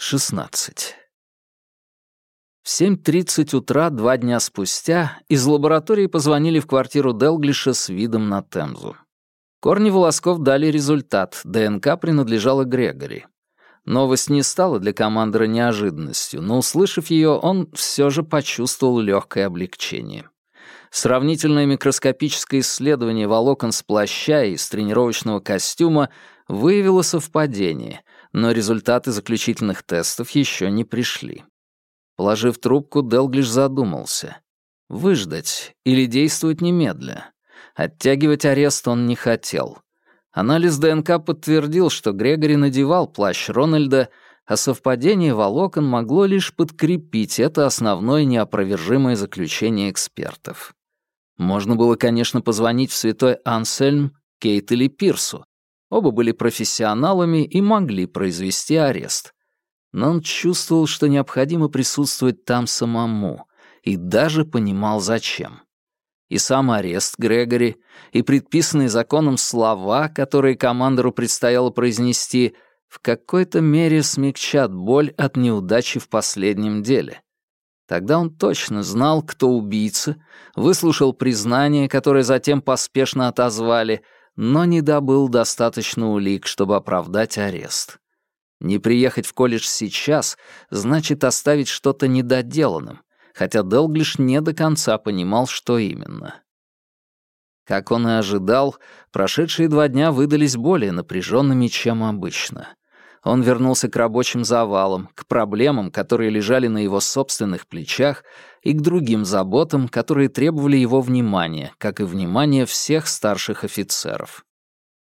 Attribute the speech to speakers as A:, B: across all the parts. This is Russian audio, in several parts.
A: 16. В 7.30 утра два дня спустя из лаборатории позвонили в квартиру Делглиша с видом на Темзу. Корни волосков дали результат, ДНК принадлежала Грегори. Новость не стала для командора неожиданностью, но, услышав ее, он все же почувствовал легкое облегчение. Сравнительное микроскопическое исследование волокон с плаща и с тренировочного костюма выявило совпадение, но результаты заключительных тестов еще не пришли. Положив трубку, Делглиш задумался. Выждать или действовать немедля? Оттягивать арест он не хотел. Анализ ДНК подтвердил, что Грегори надевал плащ Рональда, а совпадение волокон могло лишь подкрепить это основное неопровержимое заключение экспертов. Можно было, конечно, позвонить в святой Ансельм, Кейт или Пирсу. Оба были профессионалами и могли произвести арест. Но он чувствовал, что необходимо присутствовать там самому, и даже понимал, зачем. И сам арест Грегори, и предписанные законом слова, которые командору предстояло произнести, в какой-то мере смягчат боль от неудачи в последнем деле. Тогда он точно знал, кто убийца, выслушал признание, которое затем поспешно отозвали, но не добыл достаточно улик, чтобы оправдать арест. Не приехать в колледж сейчас значит оставить что-то недоделанным, хотя Делглиш не до конца понимал, что именно. Как он и ожидал, прошедшие два дня выдались более напряженными, чем обычно он вернулся к рабочим завалам, к проблемам, которые лежали на его собственных плечах, и к другим заботам, которые требовали его внимания, как и внимания всех старших офицеров.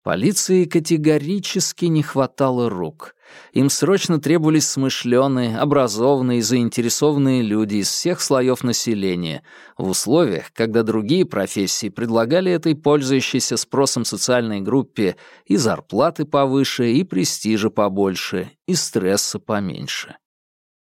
A: Полиции категорически не хватало рук. Им срочно требовались смышленые, образованные и заинтересованные люди из всех слоев населения в условиях, когда другие профессии предлагали этой пользующейся спросом социальной группе и зарплаты повыше, и престижа побольше, и стресса поменьше.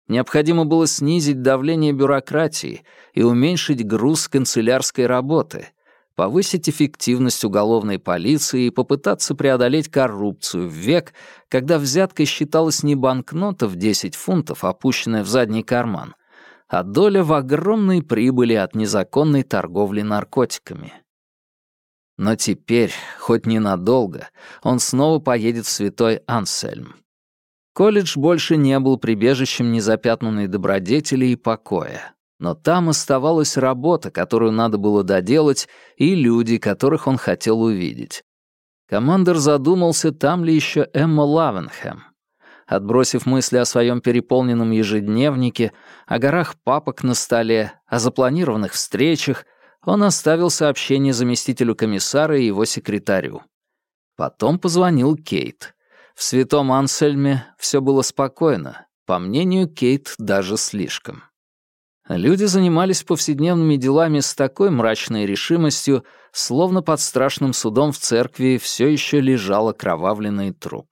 A: Необходимо было снизить давление бюрократии и уменьшить груз канцелярской работы — повысить эффективность уголовной полиции и попытаться преодолеть коррупцию в век, когда взятка считалась не банкнота в 10 фунтов, опущенная в задний карман, а доля в огромной прибыли от незаконной торговли наркотиками. Но теперь, хоть ненадолго, он снова поедет в Святой Ансельм. Колледж больше не был прибежищем незапятнанной добродетели и покоя. Но там оставалась работа, которую надо было доделать, и люди, которых он хотел увидеть. Командор задумался, там ли еще Эмма Лавенхэм. Отбросив мысли о своем переполненном ежедневнике, о горах папок на столе, о запланированных встречах, он оставил сообщение заместителю комиссара и его секретарю. Потом позвонил Кейт. В Святом Ансельме все было спокойно, по мнению Кейт, даже слишком. Люди занимались повседневными делами с такой мрачной решимостью, словно под страшным судом в церкви все еще лежал окровавленный труп.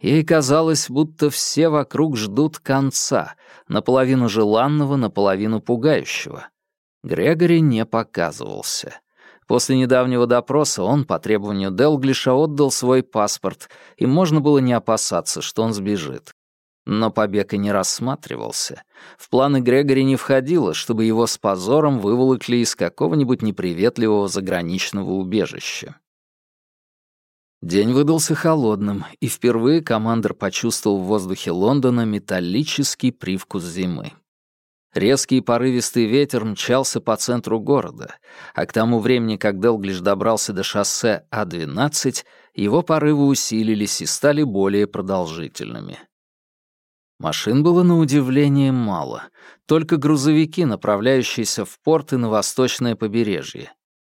A: Ей казалось, будто все вокруг ждут конца, наполовину желанного, наполовину пугающего. Грегори не показывался. После недавнего допроса он, по требованию Делглиша, отдал свой паспорт, и можно было не опасаться, что он сбежит. Но побег и не рассматривался. В планы Грегори не входило, чтобы его с позором выволокли из какого-нибудь неприветливого заграничного убежища. День выдался холодным, и впервые командор почувствовал в воздухе Лондона металлический привкус зимы. Резкий порывистый ветер мчался по центру города, а к тому времени, как Делглиш добрался до шоссе А-12, его порывы усилились и стали более продолжительными. Машин было на удивление мало, только грузовики, направляющиеся в порт и на восточное побережье.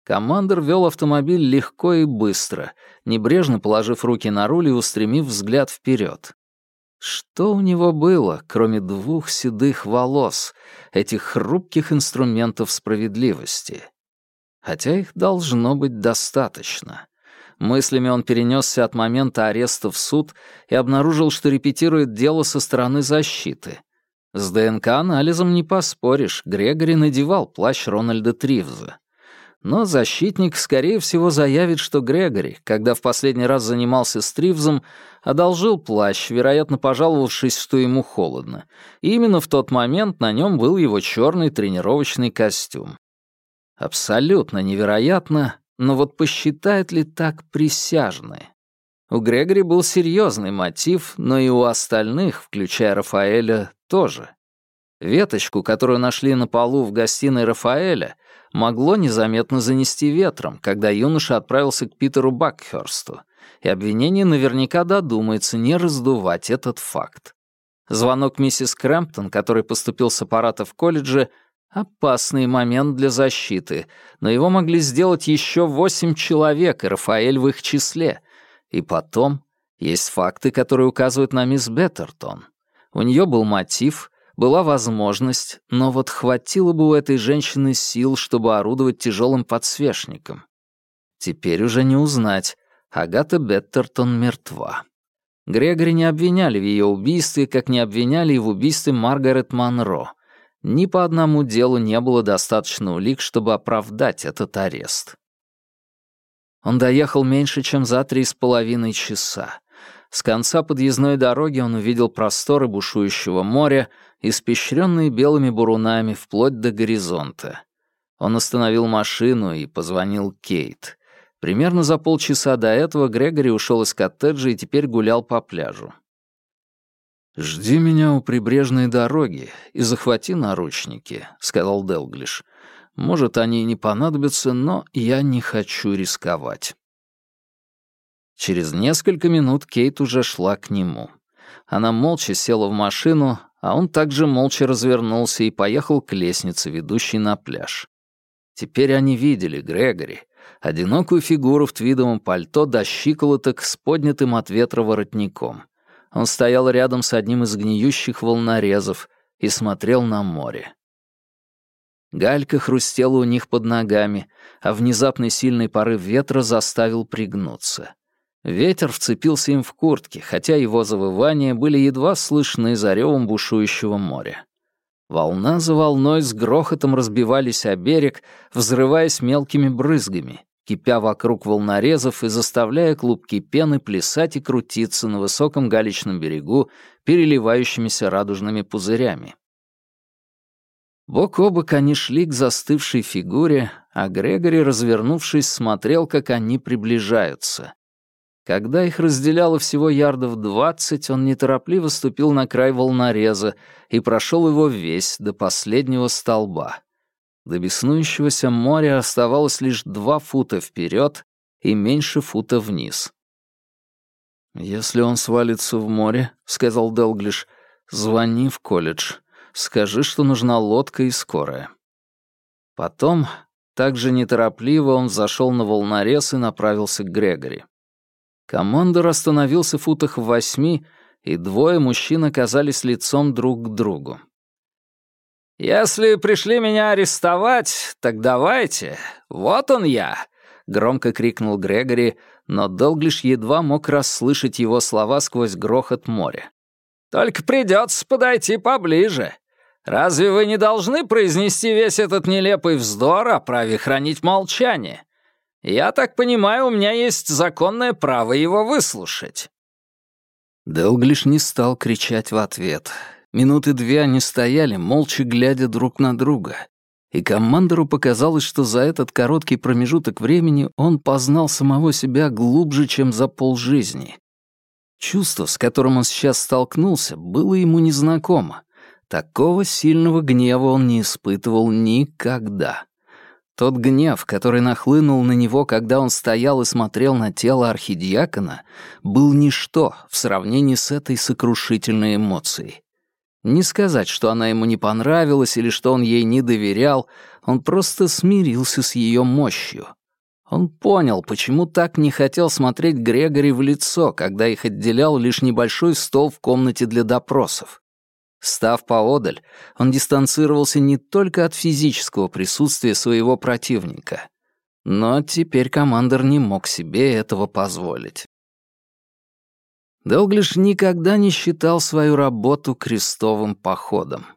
A: Командор вел автомобиль легко и быстро, небрежно положив руки на руль и устремив взгляд вперед. Что у него было, кроме двух седых волос, этих хрупких инструментов справедливости? Хотя их должно быть достаточно. Мыслями он перенесся от момента ареста в суд и обнаружил, что репетирует дело со стороны защиты. С ДНК-анализом не поспоришь, Грегори надевал плащ Рональда Тривза. но защитник, скорее всего, заявит, что Грегори, когда в последний раз занимался Стривзом, одолжил плащ, вероятно, пожаловавшись, что ему холодно. И именно в тот момент на нем был его черный тренировочный костюм. Абсолютно невероятно, но вот посчитают ли так присяжные? У Грегори был серьезный мотив, но и у остальных, включая Рафаэля, тоже. Веточку, которую нашли на полу в гостиной Рафаэля, могло незаметно занести ветром, когда юноша отправился к Питеру Бакхёрсту, и обвинение наверняка додумается не раздувать этот факт. Звонок миссис Крэмптон, который поступил с аппарата в колледже, опасный момент для защиты, но его могли сделать еще восемь человек, и Рафаэль в их числе. И потом есть факты, которые указывают на мисс Беттертон. У нее был мотив — была возможность, но вот хватило бы у этой женщины сил, чтобы орудовать тяжелым подсвечником. Теперь уже не узнать. Агата Беттертон мертва. Грегори не обвиняли в ее убийстве, как не обвиняли и в убийстве Маргарет Монро. Ни по одному делу не было достаточно улик, чтобы оправдать этот арест. Он доехал меньше, чем за три с половиной часа. С конца подъездной дороги он увидел просторы бушующего моря, испещренные белыми бурунами вплоть до горизонта. Он остановил машину и позвонил Кейт. Примерно за полчаса до этого Грегори ушел из коттеджа и теперь гулял по пляжу. «Жди меня у прибрежной дороги и захвати наручники», — сказал Делглиш. «Может, они и не понадобятся, но я не хочу рисковать». Через несколько минут Кейт уже шла к нему. Она молча села в машину, а он также молча развернулся и поехал к лестнице, ведущей на пляж. Теперь они видели Грегори, одинокую фигуру в твидовом пальто до щиколоток с поднятым от ветра воротником. Он стоял рядом с одним из гниющих волнорезов и смотрел на море. Галька хрустела у них под ногами, а внезапный сильный порыв ветра заставил пригнуться. Ветер вцепился им в куртки, хотя его завывания были едва слышны за ревом бушующего моря. Волна за волной с грохотом разбивались о берег, взрываясь мелкими брызгами, кипя вокруг волнорезов и заставляя клубки пены плясать и крутиться на высоком галечном берегу, переливающимися радужными пузырями. Бок о бок они шли к застывшей фигуре, а Грегори, развернувшись, смотрел, как они приближаются. Когда их разделяло всего ярдов двадцать, он неторопливо ступил на край волнореза и прошел его весь до последнего столба. До беснующегося моря оставалось лишь два фута вперед и меньше фута вниз. «Если он свалится в море», — сказал Делглиш, — «звони в колледж. Скажи, что нужна лодка и скорая». Потом, также неторопливо, он зашел на волнорез и направился к Грегори. Командор остановился в футах в восьми, и двое мужчин оказались лицом друг к другу. «Если пришли меня арестовать, так давайте. Вот он я!» — громко крикнул Грегори, но Долглиш едва мог расслышать его слова сквозь грохот моря. «Только придется подойти поближе. Разве вы не должны произнести весь этот нелепый вздор о праве хранить молчание? Я так понимаю, у меня есть законное право его выслушать». Делглиш не стал кричать в ответ. Минуты две они стояли, молча глядя друг на друга. И командору показалось, что за этот короткий промежуток времени он познал самого себя глубже, чем за полжизни. Чувство, с которым он сейчас столкнулся, было ему незнакомо. Такого сильного гнева он не испытывал никогда. Тот гнев, который нахлынул на него, когда он стоял и смотрел на тело архидиакона, был ничто в сравнении с этой сокрушительной эмоцией. Не сказать, что она ему не понравилась или что он ей не доверял, он просто смирился с ее мощью. Он понял, почему так не хотел смотреть Грегори в лицо, когда их отделял лишь небольшой стол в комнате для допросов. Став поодаль, он дистанцировался не только от физического присутствия своего противника, но теперь командор не мог себе этого позволить. Делглиш никогда не считал свою работу крестовым походом.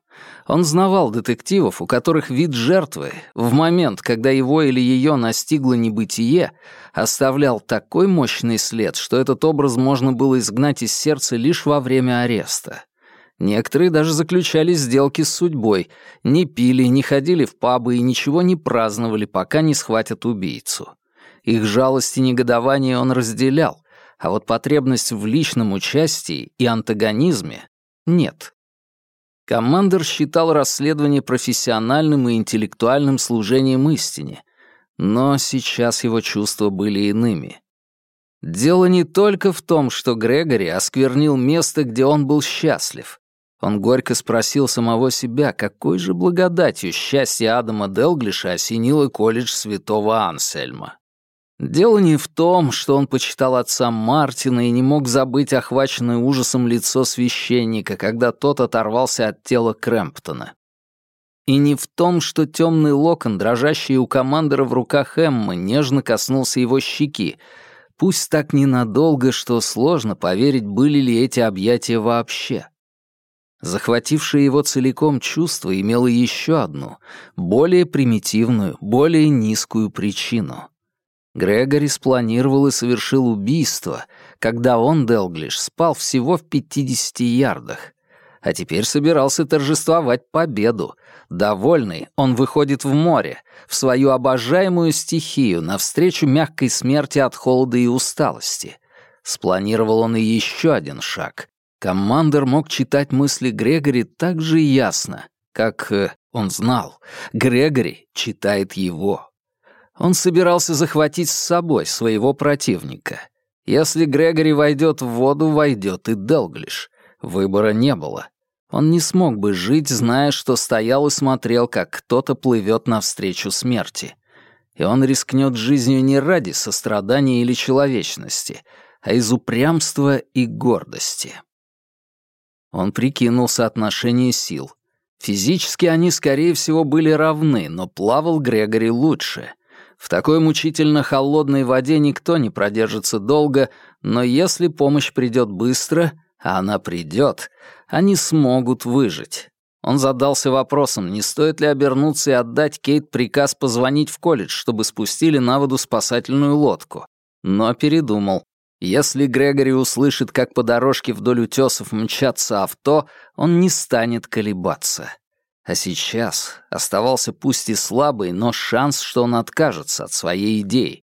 A: Он знавал детективов, у которых вид жертвы в момент, когда его или ее настигло небытие, оставлял такой мощный след, что этот образ можно было изгнать из сердца лишь во время ареста. Некоторые даже заключали сделки с судьбой, не пили, не ходили в пабы и ничего не праздновали, пока не схватят убийцу. Их жалость и негодование он разделял, а вот потребность в личном участии и антагонизме нет. Командор считал расследование профессиональным и интеллектуальным служением истине, но сейчас его чувства были иными. Дело не только в том, что Грегори осквернил место, где он был счастлив. Он горько спросил самого себя, какой же благодатью счастье Адама Делглиша осенило колледж святого Ансельма. Дело не в том, что он почитал отца Мартина и не мог забыть охваченное ужасом лицо священника, когда тот оторвался от тела Крэмптона. И не в том, что темный локон, дрожащий у командора в руках Эммы, нежно коснулся его щеки, пусть так ненадолго, что сложно поверить, были ли эти объятия вообще. Захватившее его целиком чувство имело еще одну, более примитивную, более низкую причину. Грегори спланировал и совершил убийство, когда он, Делглиш, спал всего в 50 ярдах. А теперь собирался торжествовать победу. Довольный, он выходит в море, в свою обожаемую стихию, навстречу мягкой смерти от холода и усталости. Спланировал он и еще один шаг. Командор мог читать мысли Грегори так же ясно, как э, он знал. Грегори читает его. Он собирался захватить с собой своего противника. Если Грегори войдет в воду, войдет и Делглиш. Выбора не было. Он не смог бы жить, зная, что стоял и смотрел, как кто-то плывет навстречу смерти. И он рискнет жизнью не ради сострадания или человечности, а из упрямства и гордости. Он прикинул соотношение сил. Физически они, скорее всего, были равны, но плавал Грегори лучше. В такой мучительно холодной воде никто не продержится долго, но если помощь придет быстро, а она придет, они смогут выжить. Он задался вопросом, не стоит ли обернуться и отдать Кейт приказ позвонить в колледж, чтобы спустили на воду спасательную лодку. Но передумал. Если Грегори услышит, как по дорожке вдоль утесов мчатся авто, он не станет колебаться. А сейчас оставался пусть и слабый, но шанс, что он откажется от своей идеи.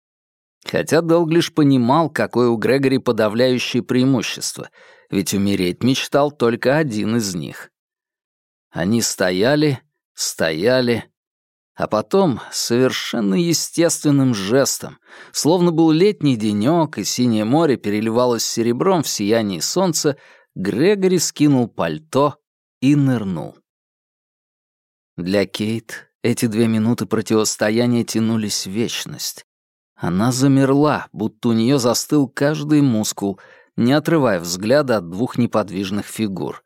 A: Хотя Делглиш понимал, какое у Грегори подавляющее преимущество, ведь умереть мечтал только один из них. Они стояли, стояли, а потом, совершенно естественным жестом, словно был летний денёк, и синее море переливалось серебром в сиянии солнца, Грегори скинул пальто и нырнул. Для Кейт эти две минуты противостояния тянулись в вечность. Она замерла, будто у нее застыл каждый мускул, не отрывая взгляда от двух неподвижных фигур.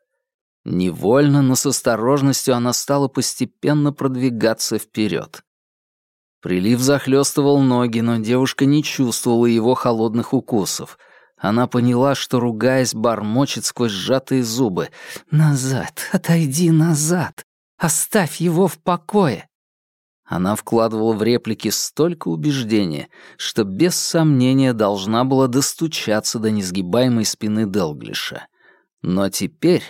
A: Невольно, но с осторожностью она стала постепенно продвигаться вперед. Прилив захлестывал ноги, но девушка не чувствовала его холодных укусов. Она поняла, что, ругаясь, бормочет сквозь сжатые зубы. «Назад, отойди назад! Оставь его в покое!» Она вкладывала в реплики столько убеждения, что без сомнения должна была достучаться до несгибаемой спины Делглиша. Но теперь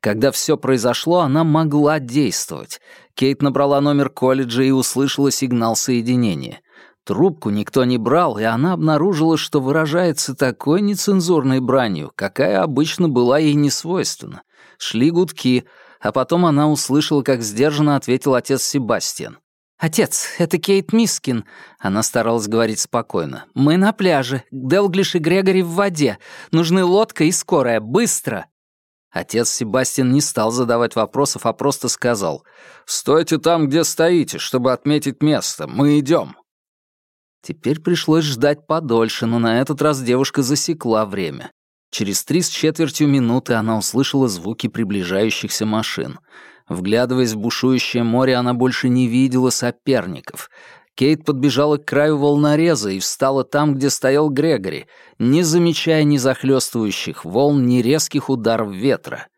A: когда все произошло, она могла действовать. Кейт набрала номер колледжа и услышала сигнал соединения. Трубку никто не брал, и она обнаружила, что выражается такой нецензурной бранью, какая обычно была ей не свойственна. Шли гудки, а потом она услышала, как сдержанно ответил отец Себастьян. «Отец, это Кейт Мискин», — она старалась говорить спокойно. «Мы на пляже. Делглиш и Грегори в воде. Нужны лодка и скорая. Быстро!» Отец Себастьян не стал задавать вопросов, а просто сказал «Стойте там, где стоите, чтобы отметить место. Мы идем». Теперь пришлось ждать подольше, но на этот раз девушка засекла время. Через три с четвертью минуты она услышала звуки приближающихся машин. Вглядываясь в бушующее море, она больше не видела соперников. Кейт подбежала к краю волнореза и встала там, где стоял Грегори, не замечая ни захлестывающих волн, ни резких ударов ветра.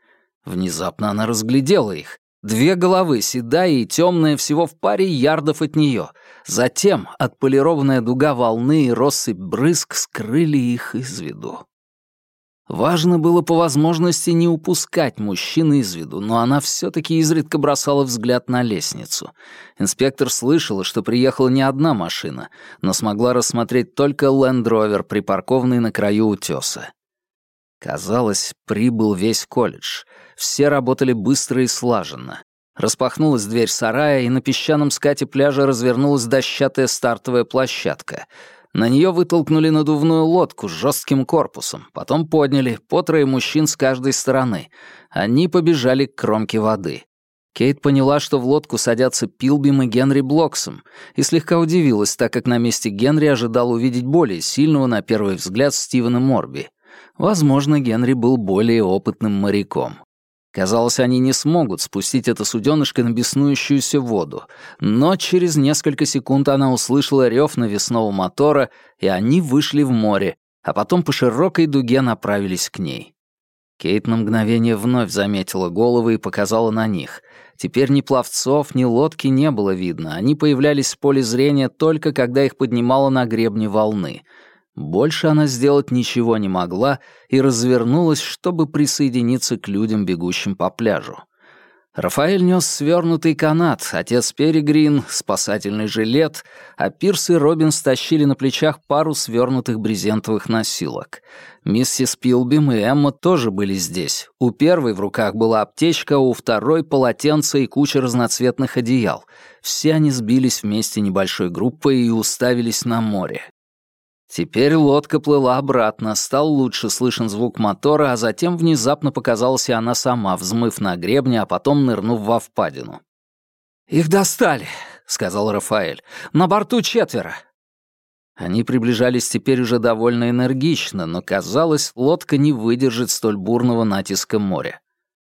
A: Внезапно она разглядела их. Две головы, седая и темная, всего в паре ярдов от нее. Затем отполированная дуга волны и россыпь брызг скрыли их из виду. Важно было по возможности не упускать мужчины из виду, но она все-таки изредка бросала взгляд на лестницу. Инспектор слышала, что приехала не одна машина, но смогла рассмотреть только Лендровер, припаркованный на краю утеса. Казалось, прибыл весь колледж. Все работали быстро и слаженно. Распахнулась дверь сарая, и на песчаном скате пляжа развернулась дощатая стартовая площадка — на нее вытолкнули надувную лодку с жестким корпусом, потом подняли по трое мужчин с каждой стороны. Они побежали к кромке воды. Кейт поняла, что в лодку садятся Пилбим и Генри Блоксом, и слегка удивилась, так как на месте Генри ожидал увидеть более сильного, на первый взгляд, Стивена Морби. Возможно, Генри был более опытным моряком. Казалось, они не смогут спустить это суденышко на беснующуюся воду, но через несколько секунд она услышала рев навесного мотора, и они вышли в море, а потом по широкой дуге направились к ней. Кейт на мгновение вновь заметила головы и показала на них. Теперь ни пловцов, ни лодки не было видно, они появлялись в поле зрения только когда их поднимало на гребне волны — больше она сделать ничего не могла и развернулась, чтобы присоединиться к людям, бегущим по пляжу. Рафаэль нес свернутый канат, отец Перегрин — спасательный жилет, а Пирс и Робин стащили на плечах пару свернутых брезентовых носилок. Миссис Пилбим и Эмма тоже были здесь. У первой в руках была аптечка, у второй — полотенце и куча разноцветных одеял. Все они сбились вместе небольшой группой и уставились на море. Теперь лодка плыла обратно, стал лучше слышен звук мотора, а затем внезапно показалась и она сама, взмыв на гребне, а потом нырнув во впадину. «Их достали», — сказал Рафаэль. «На борту четверо». Они приближались теперь уже довольно энергично, но, казалось, лодка не выдержит столь бурного натиска моря.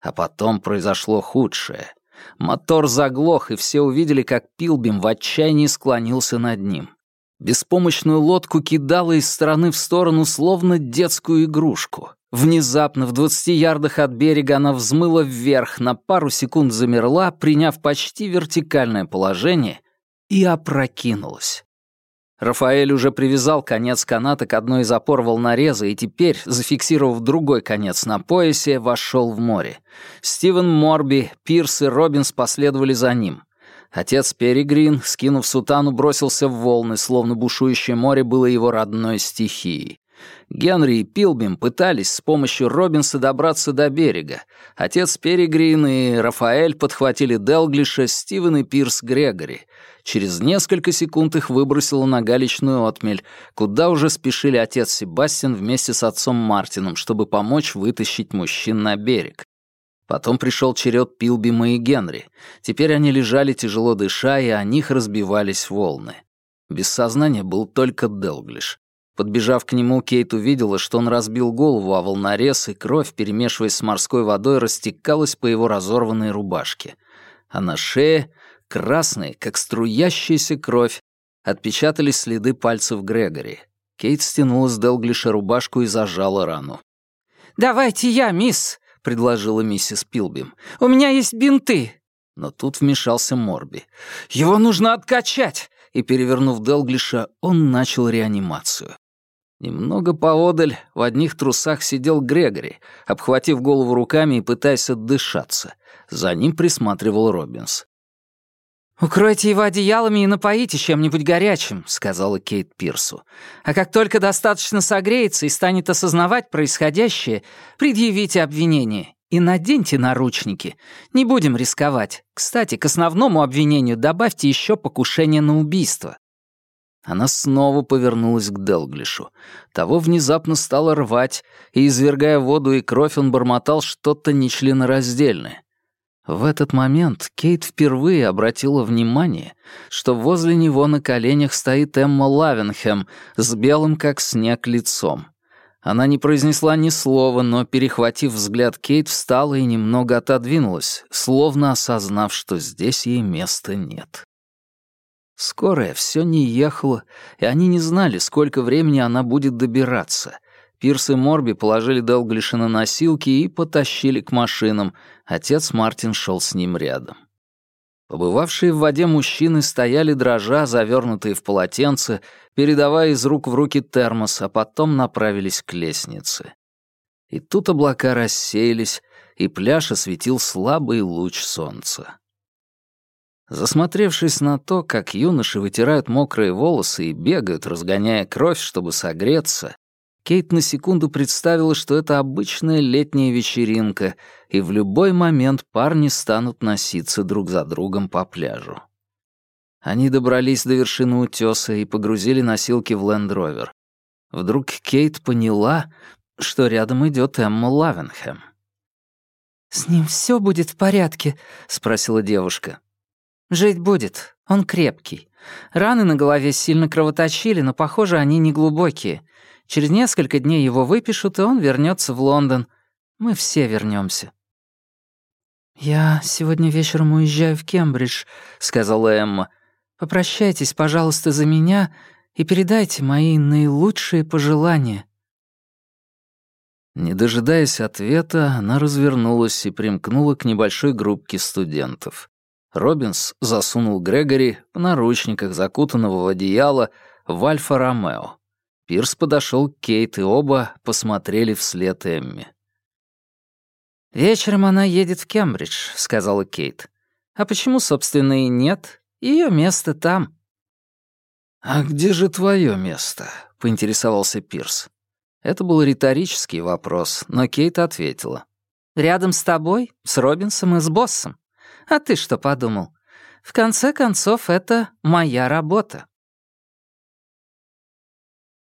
A: А потом произошло худшее. Мотор заглох, и все увидели, как Пилбим в отчаянии склонился над ним. Беспомощную лодку кидала из стороны в сторону, словно детскую игрушку. Внезапно, в двадцати ярдах от берега, она взмыла вверх, на пару секунд замерла, приняв почти вертикальное положение, и опрокинулась. Рафаэль уже привязал конец каната к одной из опор волнореза и теперь, зафиксировав другой конец на поясе, вошел в море. Стивен Морби, Пирс и Робинс последовали за ним. Отец Перегрин, скинув сутану, бросился в волны, словно бушующее море было его родной стихией. Генри и Пилбим пытались с помощью Робинса добраться до берега. Отец Перегрин и Рафаэль подхватили Делглиша, Стивен и Пирс Грегори. Через несколько секунд их выбросило на галечную отмель, куда уже спешили отец Себастьян вместе с отцом Мартином, чтобы помочь вытащить мужчин на берег. Потом пришел черед Пилбима и Генри. Теперь они лежали тяжело дыша, и о них разбивались волны. Без сознания был только Делглиш. Подбежав к нему, Кейт увидела, что он разбил голову о волнорез, и кровь, перемешиваясь с морской водой, растекалась по его разорванной рубашке. А на шее, красной, как струящаяся кровь, отпечатались следы пальцев Грегори. Кейт стянула с Делглиша рубашку и зажала рану.
B: «Давайте я, мисс!» Предложила миссис Пилбим. «У меня есть бинты!»
A: Но тут вмешался Морби. «Его нужно откачать!» И, перевернув Делглиша, он начал реанимацию. Немного поодаль в одних трусах сидел Грегори, обхватив голову руками и пытаясь отдышаться. За ним присматривал Робинс.
B: «Укройте его одеялами и напоите чем-нибудь горячим», — сказала Кейт Пирсу. «А как только достаточно согреется и станет осознавать происходящее, предъявите обвинение и наденьте наручники. Не будем рисковать. Кстати, к основному обвинению добавьте еще покушение на убийство».
A: Она снова повернулась к Делглишу. Того внезапно стало рвать, и, извергая воду и кровь, он бормотал что-то нечленораздельное. В этот момент Кейт впервые обратила внимание, что возле него на коленях стоит Эмма Лавенхэм с белым как снег лицом. Она не произнесла ни слова, но, перехватив взгляд Кейт, встала и немного отодвинулась, словно осознав, что здесь ей места нет. Скорая все не ехала, и они не знали, сколько времени она будет добираться. Пирс и Морби положили Делглиша на носилки и потащили к машинам. Отец Мартин шел с ним рядом. Побывавшие в воде мужчины стояли дрожа, завернутые в полотенце, передавая из рук в руки термос, а потом направились к лестнице. И тут облака рассеялись, и пляж осветил слабый луч солнца. Засмотревшись на то, как юноши вытирают мокрые волосы и бегают, разгоняя кровь, чтобы согреться, Кейт на секунду представила, что это обычная летняя вечеринка, и в любой момент парни станут носиться друг за другом по пляжу. Они добрались до вершины утёса и погрузили носилки в Лендровер. Вдруг Кейт поняла, что рядом идет Эмма Лавенхэм.
B: «С ним все будет в порядке?» — спросила девушка. «Жить будет. Он крепкий. Раны на голове сильно кровоточили, но, похоже, они не глубокие. Через несколько дней его выпишут, и он вернется в Лондон. Мы все вернемся. «Я сегодня вечером уезжаю в Кембридж», — сказала Эмма. «Попрощайтесь, пожалуйста, за меня и передайте мои наилучшие пожелания».
A: Не дожидаясь ответа, она развернулась и примкнула к небольшой группке студентов. Робинс засунул Грегори в наручниках, закутанного в одеяло, в Альфа-Ромео. Пирс подошел к Кейт, и оба посмотрели вслед Эмми.
B: «Вечером она едет в Кембридж», — сказала Кейт. «А почему, собственно, и нет? Ее место там».
A: «А где же твое место?» — поинтересовался Пирс. Это был риторический вопрос, но Кейт ответила.
B: «Рядом с тобой, с Робинсом и с боссом. А ты что подумал? В конце концов, это моя работа».